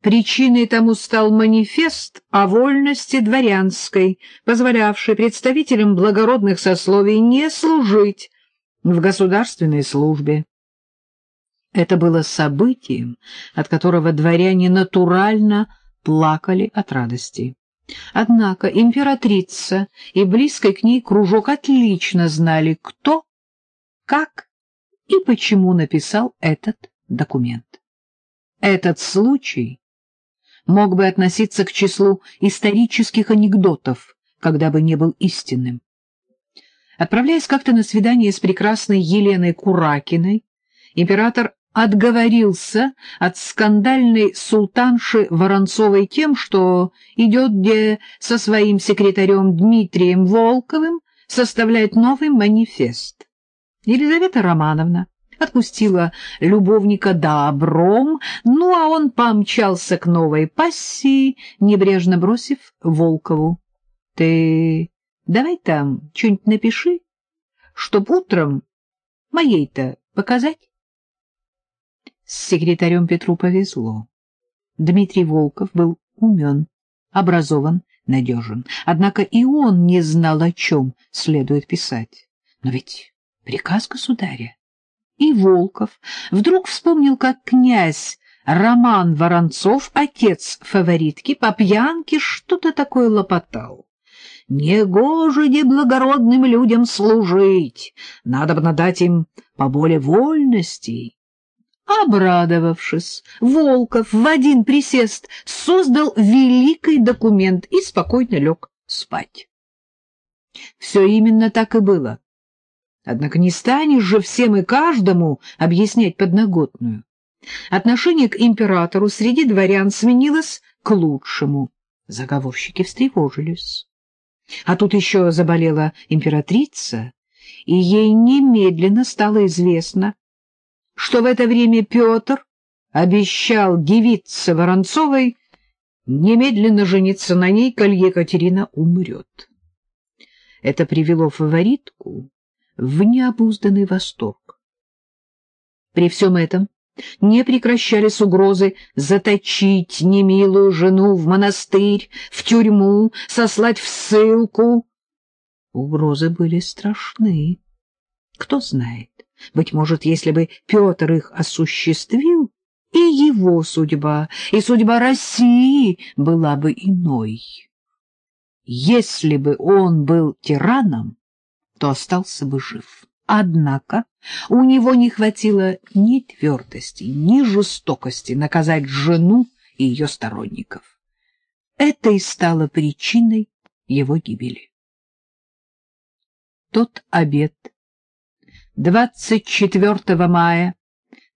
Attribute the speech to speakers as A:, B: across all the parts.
A: Причиной тому стал манифест о вольности дворянской, позволявший представителям благородных сословий не служить в государственной службе. Это было событием, от которого дворяне натурально плакали от радости. Однако императрица и близкий к ней кружок отлично знали, кто, как и почему написал этот документ. Этот случай мог бы относиться к числу исторических анекдотов, когда бы не был истинным. Отправляясь как-то на свидание с прекрасной Еленой Куракиной, император отговорился от скандальной султанши Воронцовой тем, что идет где со своим секретарем Дмитрием Волковым составлять новый манифест. Елизавета Романовна отпустила любовника добром, ну а он помчался к новой пассии, небрежно бросив Волкову. — Ты давай там что-нибудь напиши, чтоб утром моей-то показать. С секретарем Петру повезло. Дмитрий Волков был умен, образован, надежен. Однако и он не знал, о чем следует писать. Но ведь приказ государя и Волков вдруг вспомнил, как князь Роман Воронцов, отец фаворитки, по пьянке что-то такое лопотал. «Негоже неблагородным людям служить, надо бы надать им поболе вольностей». Обрадовавшись, Волков в один присест создал великий документ и спокойно лег спать. Все именно так и было. Однако не станешь же всем и каждому объяснять подноготную. Отношение к императору среди дворян сменилось к лучшему. Заговорщики встревожились. А тут еще заболела императрица, и ей немедленно стало известно, что в это время Петр обещал девице Воронцовой немедленно жениться на ней, коль Екатерина умрет. Это привело фаворитку в необузданный восторг. При всем этом не прекращались угрозы заточить немилую жену в монастырь, в тюрьму, сослать в ссылку. Угрозы были страшны. Кто знает, быть может, если бы Петр их осуществил, и его судьба, и судьба России была бы иной. Если бы он был тираном, то остался бы жив. Однако у него не хватило ни твердости, ни жестокости наказать жену и ее сторонников. Это и стало причиной его гибели. Тот обед 24 мая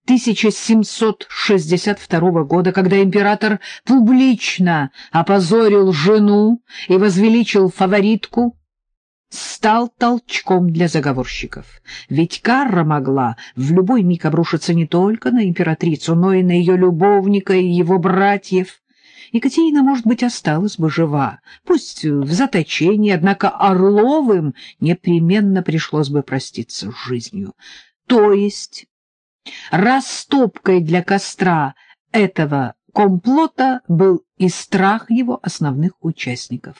A: 1762 года, когда император публично опозорил жену и возвеличил фаворитку, стал толчком для заговорщиков. Ведь Карра могла в любой миг обрушиться не только на императрицу, но и на ее любовника и его братьев. Екатерина, может быть, осталась бы жива, пусть в заточении, однако Орловым непременно пришлось бы проститься с жизнью. То есть растопкой для костра этого комплота был и страх его основных участников.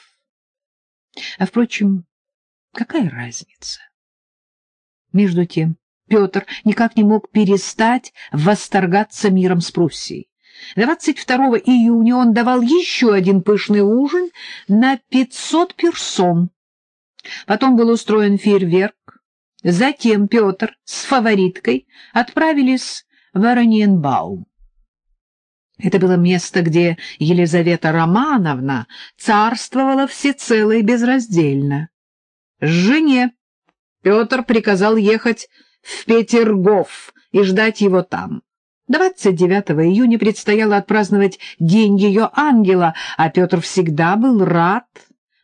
A: А, впрочем, Какая разница? Между тем Петр никак не мог перестать восторгаться миром с Пруссией. 22 июня он давал еще один пышный ужин на 500 персон. Потом был устроен фейерверк. Затем Петр с фавориткой отправились в Ораниенбаум. Это было место, где Елизавета Романовна царствовала всецело и безраздельно. Жене Петр приказал ехать в Петергоф и ждать его там. 29 июня предстояло отпраздновать День ее ангела, а Петр всегда был рад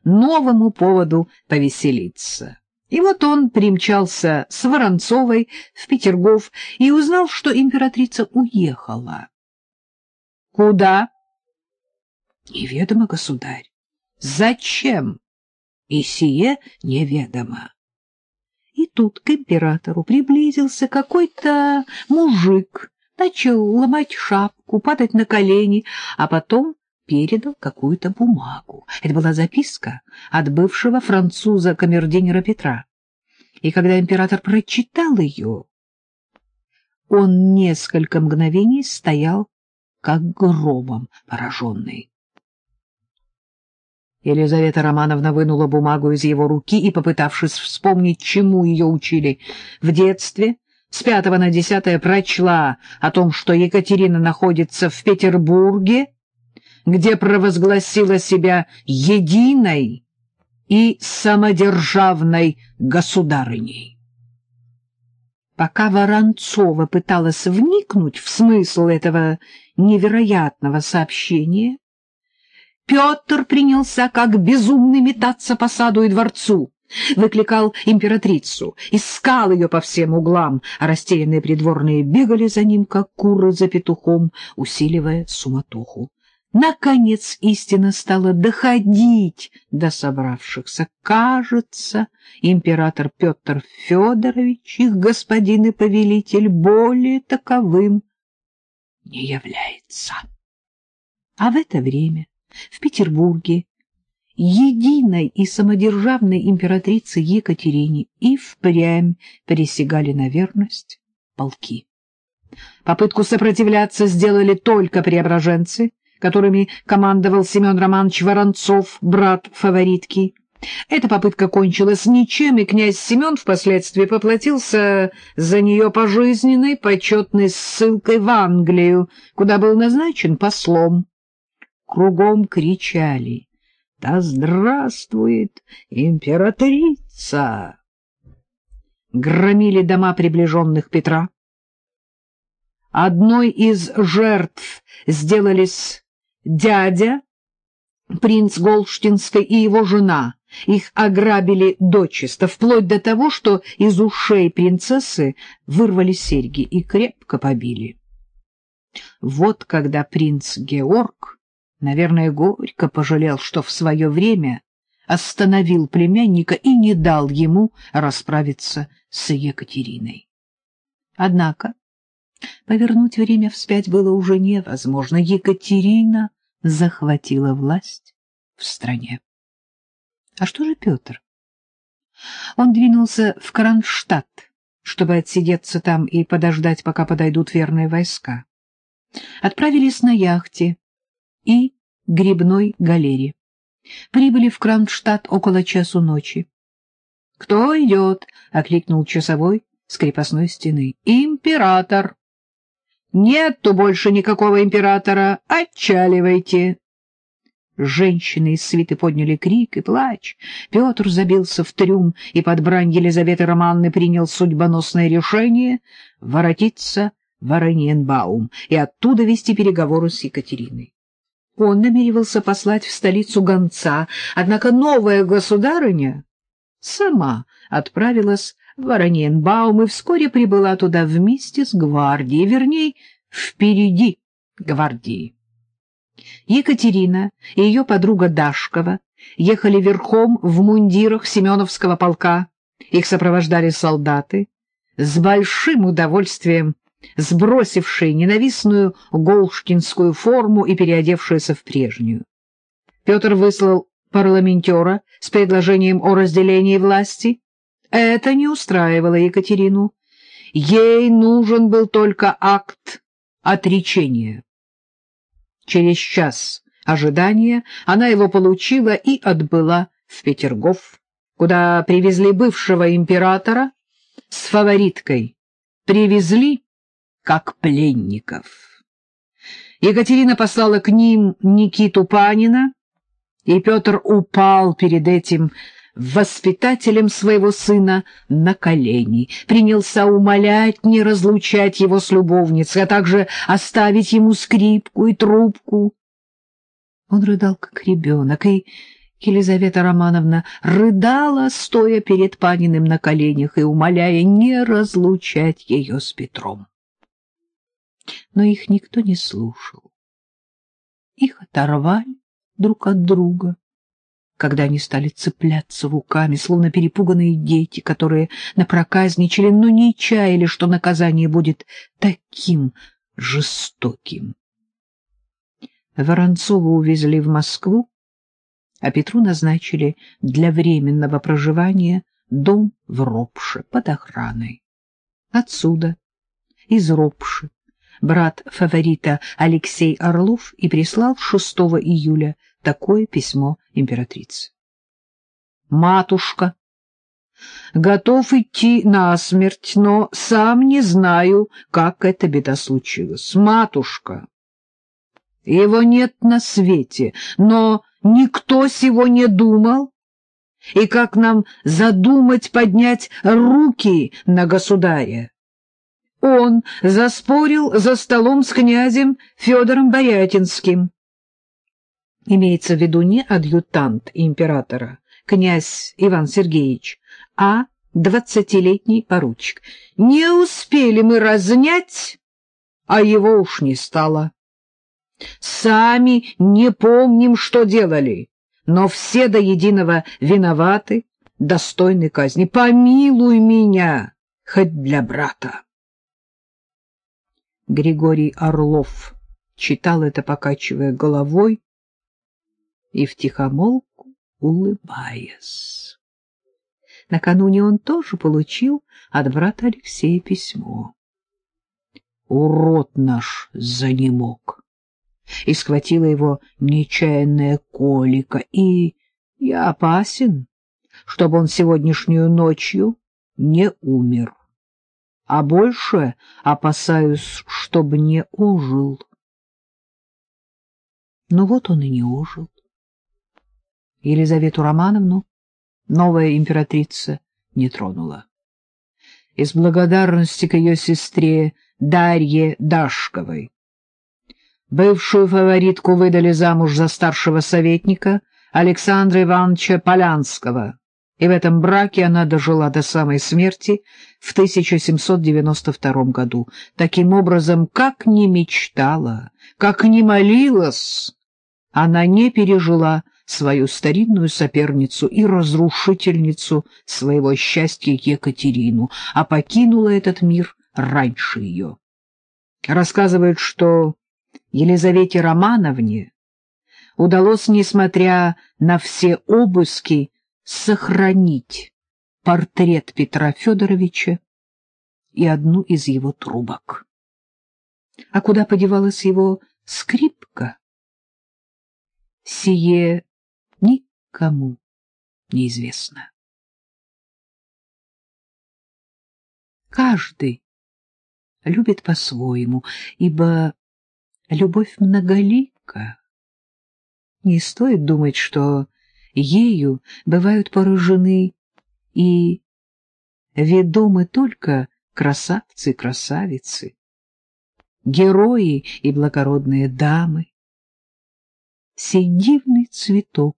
A: новому поводу повеселиться. И вот он примчался с Воронцовой в Петергоф и узнал, что императрица уехала. Куда? Неведомо, государь. Зачем? И сие неведомо. И тут к императору приблизился какой-то мужик начал ломать шапку, падать на колени, а потом передал какую-то бумагу. Это была записка от бывшего француза-камердинера Петра. И когда император прочитал ее, он несколько мгновений стоял, как громом пораженный. Елизавета Романовна вынула бумагу из его руки и, попытавшись вспомнить, чему ее учили в детстве, с пятого на десятое прочла о том, что Екатерина находится в Петербурге, где провозгласила себя единой и самодержавной государыней. Пока Воронцова пыталась вникнуть в смысл этого невероятного сообщения, Петр принялся как безумный метаться по саду и дворцу, выкликал императрицу, искал ее по всем углам, а растерянные придворные бегали за ним, как куры за петухом, усиливая суматоху. Наконец истина стала доходить до собравшихся. Кажется, император Петр Федорович, их господин и повелитель, более таковым не является. А в это время в Петербурге единой и самодержавной императрице Екатерине и впрямь присягали на верность полки. Попытку сопротивляться сделали только преображенцы, которыми командовал Семен Романович Воронцов, брат фаворитки. Эта попытка кончилась ничем, и князь Семен впоследствии поплатился за нее пожизненной почетной ссылкой в Англию, куда был назначен послом. Кругом кричали «Да здравствует императрица!» Громили дома приближенных Петра. Одной из жертв сделались дядя, принц Голштинской и его жена. Их ограбили дочисто, вплоть до того, что из ушей принцессы вырвали серьги и крепко побили. Вот когда принц Георг, наверное, горько пожалел, что в свое время остановил племянника и не дал ему расправиться с Екатериной. Однако повернуть время вспять было уже невозможно. Екатерина захватила власть в стране. А что же Петр? Он двинулся в Кронштадт, чтобы отсидеться там и подождать, пока подойдут верные войска. Отправились на яхте и грибной галере. Прибыли в Кронштадт около часу ночи. — Кто идет? — окликнул часовой с крепостной стены. — Император! Нету больше никакого императора. Отчаливайте. Женщины из свиты подняли крик и плач. Петр забился в трюм и под брань Елизаветы Романны принял судьбоносное решение воротиться в Ораниенбаум и оттуда вести переговоры с Екатериной. Он намеревался послать в столицу гонца, однако новая государыня сама отправилась Вороненбаум и вскоре прибыла туда вместе с гвардией, вернее, впереди гвардии. Екатерина и ее подруга Дашкова ехали верхом в мундирах Семеновского полка. Их сопровождали солдаты, с большим удовольствием сбросившие ненавистную голшкинскую форму и переодевшиеся в прежнюю. Петр выслал парламентера с предложением о разделении власти, это не устраивало Екатерину. Ей нужен был только акт отречения. Через час ожидания она его получила и отбыла в Петергоф, куда привезли бывшего императора с фавориткой. Привезли как пленников. Екатерина послала к ним Никиту Панина, и Петр упал перед этим воспитателем своего сына на колени, принялся умолять не разлучать его с любовницей, а также оставить ему скрипку и трубку. Он рыдал, как ребенок, и Елизавета Романовна рыдала, стоя перед Паниным на коленях и умоляя не разлучать ее с Петром. Но их никто не слушал. Их оторвали друг от друга когда они стали цепляться руками, словно перепуганные дети, которые напроказничали, но не чаяли, что наказание будет таким жестоким. Воронцова увезли в Москву, а Петру назначили для временного проживания дом в Ропше под охраной. Отсюда, из Ропши, брат фаворита Алексей Орлов и прислал 6 июля такое письмо императрице. «Матушка, готов идти на смерть, но сам не знаю, как эта беда случилась. Матушка, его нет на свете, но никто сего не думал. И как нам задумать поднять руки на государя? Он заспорил за столом с князем Федором Борятинским. Имеется в виду не адъютант императора, князь Иван Сергеевич, а двадцатилетний поручик. Не успели мы разнять, а его уж не стало. Сами не помним, что делали, но все до единого виноваты, достойны казни. Помилуй меня, хоть для брата. Григорий Орлов читал это, покачивая головой и втихомолку улыбаясь. Накануне он тоже получил от брата Алексея письмо. Урод наш занемог и схватила его нечаянная колика, и я опасен, чтобы он сегодняшнюю ночью не умер. А больше опасаюсь, чтобы не ожил. Но вот он и не ожил. Елизавету Романовну новая императрица не тронула. Из благодарности к ее сестре Дарье Дашковой Бывшую фаворитку выдали замуж за старшего советника Александра Ивановича Полянского, и в этом браке она дожила до самой смерти в 1792 году. Таким образом, как ни мечтала, как ни молилась, она не пережила свою старинную соперницу и разрушительницу своего счастья Екатерину, а покинула этот мир раньше ее. Рассказывают, что Елизавете Романовне удалось, несмотря на все обыски, сохранить портрет Петра Федоровича и одну из его трубок. А куда подевалась его скрипка? Сие никому неизвестно. Каждый любит по-своему, ибо Любовь многолика. Не стоит думать, что ею бывают поражены и ведомы только красавцы-красавицы, герои и благородные дамы. Сей дивный цветок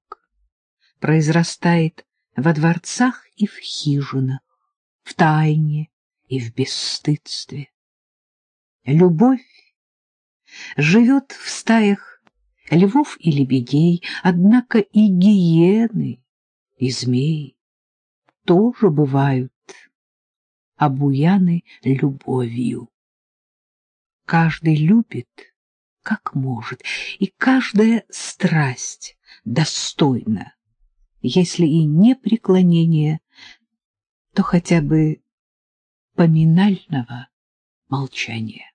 A: произрастает во дворцах и в хижинах, в тайне и в бесстыдстве. Любовь живет в стаях львов и лебедей, однако и гиены, и змеи тоже бывают обуяны любовью. Каждый любит, как может, и каждая страсть достойна, если и не преклонение, то хотя бы поминального молчания.